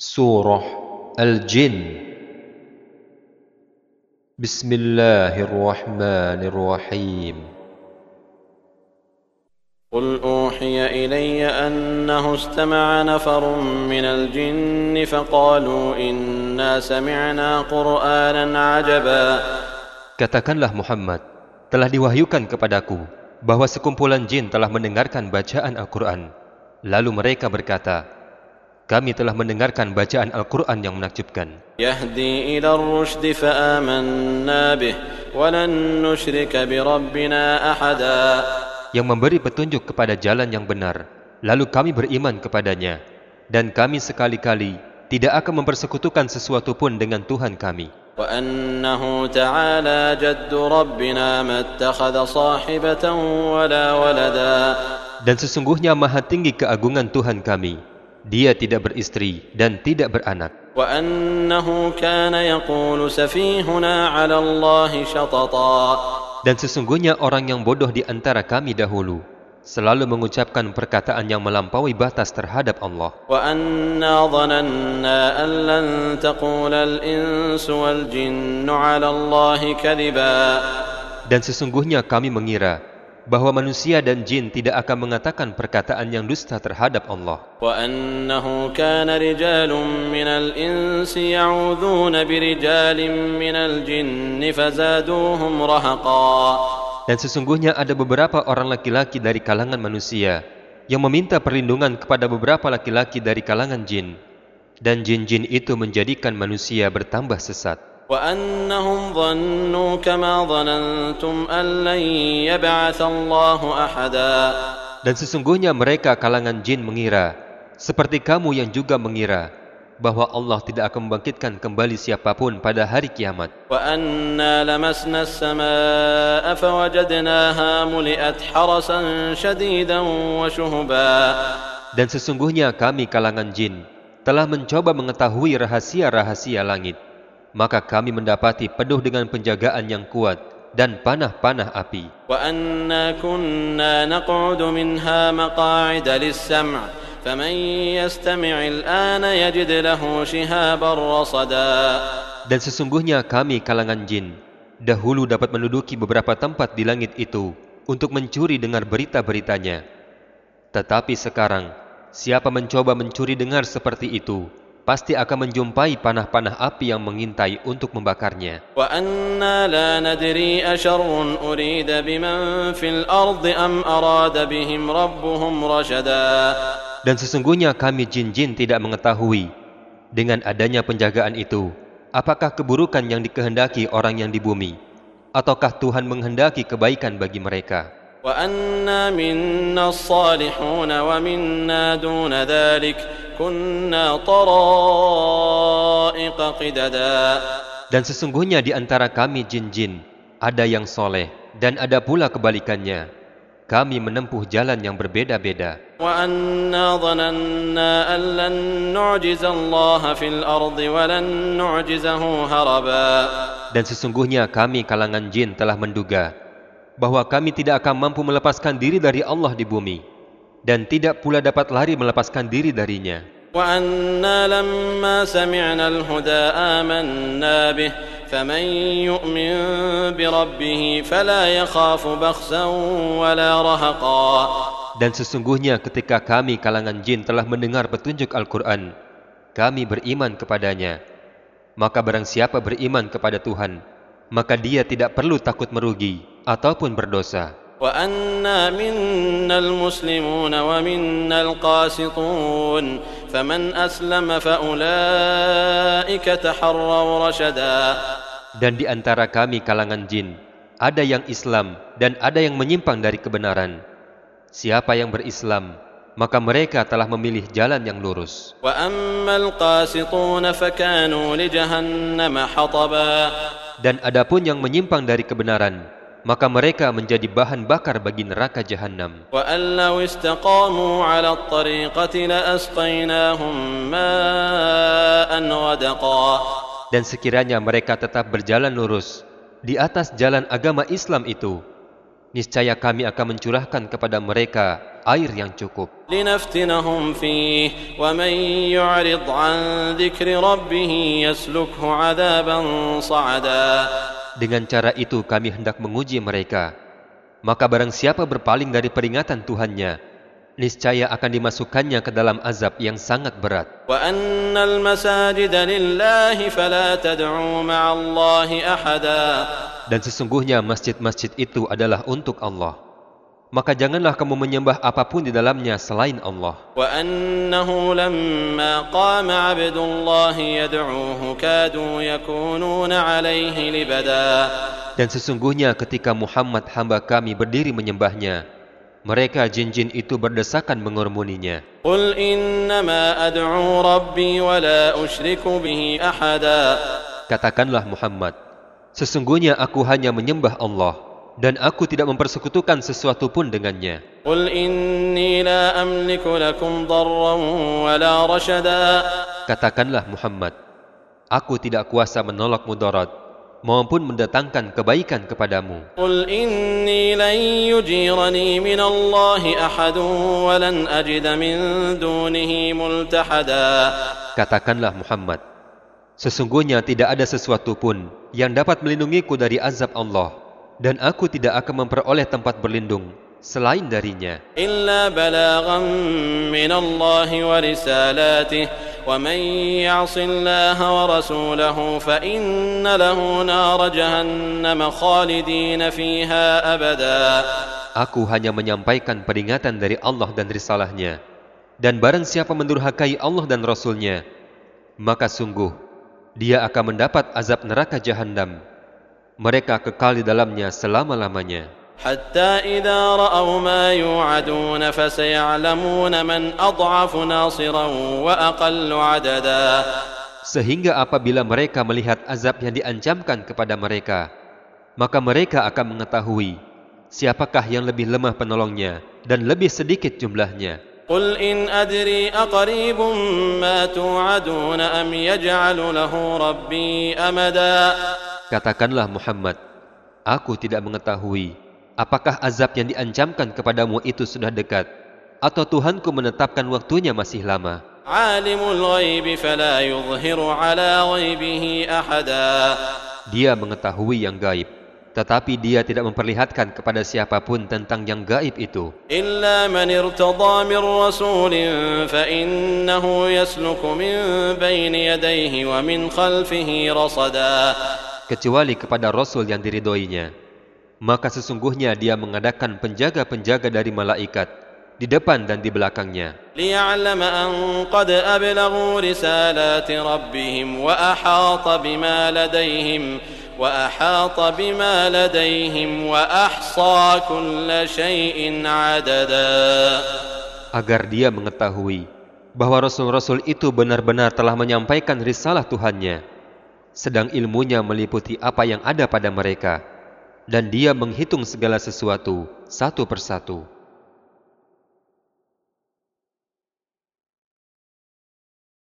Surah Al-Jin Bismillahirrahmanirrahim قل أوحي إلي أنه استمع نفر من الجن فقالوا إنا سمعنا قرآنا عجبا Katakanlah Muhammad, telah diwahyukan kepadaku bahwa sekumpulan jin telah mendengarkan bacaan Al-Quran. Lalu mereka berkata, kami telah mendengarkan bacaan Al-Quran yang menakjubkan. يهدي إلى الرشد فآمنا به ولن نشرك بربنا أحدا Yang memberi petunjuk kepada jalan yang benar. Lalu kami beriman kepadanya. Dan kami sekali-kali tidak akan mempersekutukan sesuatu pun dengan Tuhan kami. وأنه تعالى جد ربنا ما اتخذ صاحبة ولا ولدا Dan sesungguhnya maha tinggi keagungan Tuhan kami. dia tidak beristri dan tidak beranak. Dan sesungguhnya orang yang bodoh di antara kami dahulu selalu mengucapkan perkataan yang melampaui batas terhadap Allah. Dan sesungguhnya kami mengira bahwa manusia dan jin tidak akan mengatakan perkataan yang dusta terhadap Allah. وأنه كان رجال من الإنس يعوذون برجال من الجن فزادوهم رهقا Dan sesungguhnya ada beberapa orang laki-laki dari kalangan manusia yang meminta perlindungan kepada beberapa laki-laki dari kalangan jin. Dan jin-jin itu menjadikan manusia bertambah sesat. وأنهم ظنوا كما ظننتم أن لن يبعث الله أحدا Dan sesungguhnya mereka kalangan jin mengira, seperti kamu yang juga mengira, bahwa Allah tidak akan membangkitkan kembali siapapun pada hari kiamat. وأنا لمسنا السماء فوجدناها ملئت حرسا شديدا وشهبا Dan sesungguhnya kami kalangan jin telah mencoba mengetahui rahasia-rahasia langit. maka kami mendapati penuh dengan penjagaan yang kuat dan panah-panah api. Dan sesungguhnya kami kalangan jin dahulu dapat menduduki beberapa tempat di langit itu untuk mencuri dengar berita-beritanya. Tetapi sekarang, siapa mencoba mencuri dengar seperti itu, pasti akan menjumpai panah-panah api yang mengintai untuk membakarnya. وأنا لا ندري أشر أريد بمن في الأرض أم أراد بهم ربهم رشدا Dan sesungguhnya kami jin-jin tidak mengetahui dengan adanya penjagaan itu, apakah keburukan yang dikehendaki orang yang di bumi, ataukah Tuhan menghendaki kebaikan bagi mereka. وأنا منا الصالحون ومنا دون ذلك كنا طرائق قددا Dan sesungguhnya di antara kami jin-jin, ada yang soleh dan ada pula kebalikannya. Kami menempuh jalan yang berbeda-beda. وأنا ظننا أن لن نعجز الله في الأرض ولن نعجزه هربا Dan sesungguhnya kami kalangan jin telah menduga bahwa kami tidak akan mampu melepaskan diri dari Allah di bumi dan tidak pula dapat lari melepaskan diri darinya. وأنا لما سمعنا الهدى آمنا به فمن يؤمن بربه فلا يخاف بخسا ولا رهقا Dan sesungguhnya ketika kami kalangan jin telah mendengar petunjuk Al-Quran, kami beriman kepadanya. Maka barang siapa beriman kepada Tuhan, maka dia tidak perlu takut merugi ataupun berdosa. وأنا منا المسلمون ومنا القاسطون فمن أسلم فأولئك تحروا رشدا Dan di antara kami kalangan jin, ada yang Islam dan ada yang menyimpang dari kebenaran. Siapa yang berislam, maka mereka telah memilih jalan yang lurus. وأما القاسطون فكانوا لجهنم حطبا Dan adapun yang menyimpang dari kebenaran, maka mereka menjadi bahan bakar bagi neraka jahanam. Dan sekiranya mereka tetap berjalan lurus di atas jalan agama Islam itu, niscaya kami akan mencurahkan kepada mereka air yang cukup dengan cara itu kami hendak menguji mereka. Maka barang siapa berpaling dari peringatan Tuhannya, niscaya akan dimasukkannya ke dalam azab yang sangat berat. Dan sesungguhnya masjid-masjid itu adalah untuk Allah maka janganlah kamu menyembah apa pun di dalamnya selain Allah. Dan sesungguhnya ketika Muhammad hamba kami berdiri menyembahnya, mereka jin-jin itu berdesakan mengurmuninya. Katakanlah Muhammad, sesungguhnya aku hanya menyembah Allah dan aku tidak mempersekutukan sesuatu pun dengannya. Katakanlah Muhammad, aku tidak kuasa menolak mudarat maupun mendatangkan kebaikan kepadamu. Katakanlah Muhammad, sesungguhnya tidak ada sesuatu pun yang dapat melindungiku dari azab Allah dan aku tidak akan memperoleh tempat berlindung selain darinya. Aku hanya menyampaikan peringatan dari Allah dan risalahnya. Dan barang siapa mendurhakai Allah dan Rasulnya, maka sungguh dia akan mendapat azab neraka jahanam mereka kekal di dalamnya selama-lamanya. Sehingga apabila mereka melihat azab yang diancamkan kepada mereka, maka mereka akan mengetahui siapakah yang lebih lemah penolongnya dan lebih sedikit jumlahnya. Katakanlah Muhammad, aku tidak mengetahui apakah azab yang diancamkan kepadamu itu sudah dekat atau Tuhanku menetapkan waktunya masih lama. Dia mengetahui yang gaib, tetapi dia tidak memperlihatkan kepada siapa pun tentang yang gaib itu kecuali kepada Rasul yang diridoinya. Maka sesungguhnya dia mengadakan penjaga-penjaga dari malaikat di depan dan di belakangnya. Agar dia mengetahui bahwa Rasul-Rasul itu benar-benar telah menyampaikan risalah Tuhannya sedang ilmunya meliputi apa yang ada pada mereka, dan dia menghitung segala sesuatu satu persatu.